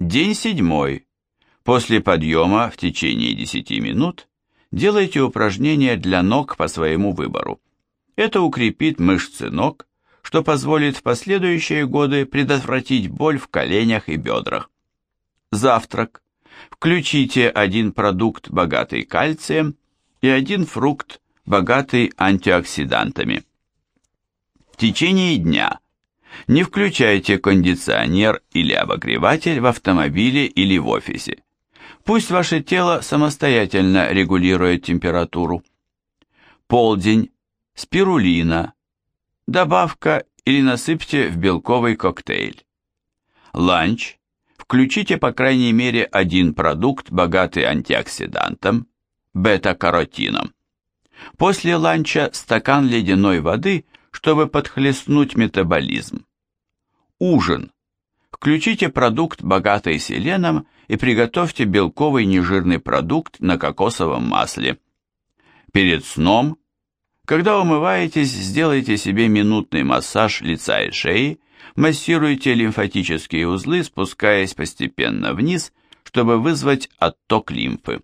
День седьмой. После подъема в течение 10 минут делайте упражнения для ног по своему выбору. Это укрепит мышцы ног, что позволит в последующие годы предотвратить боль в коленях и бедрах. Завтрак. Включите один продукт, богатый кальцием, и один фрукт, богатый антиоксидантами. В течение дня не включайте кондиционер или обогреватель в автомобиле или в офисе. Пусть ваше тело самостоятельно регулирует температуру. Полдень, спирулина, добавка или насыпьте в белковый коктейль. Ланч. Включите по крайней мере один продукт, богатый антиоксидантом, бета-каротином. После ланча стакан ледяной воды, чтобы подхлестнуть метаболизм. Ужин. Включите продукт, богатый селеном, и приготовьте белковый нежирный продукт на кокосовом масле. Перед сном, когда умываетесь, сделайте себе минутный массаж лица и шеи, массируйте лимфатические узлы, спускаясь постепенно вниз, чтобы вызвать отток лимфы.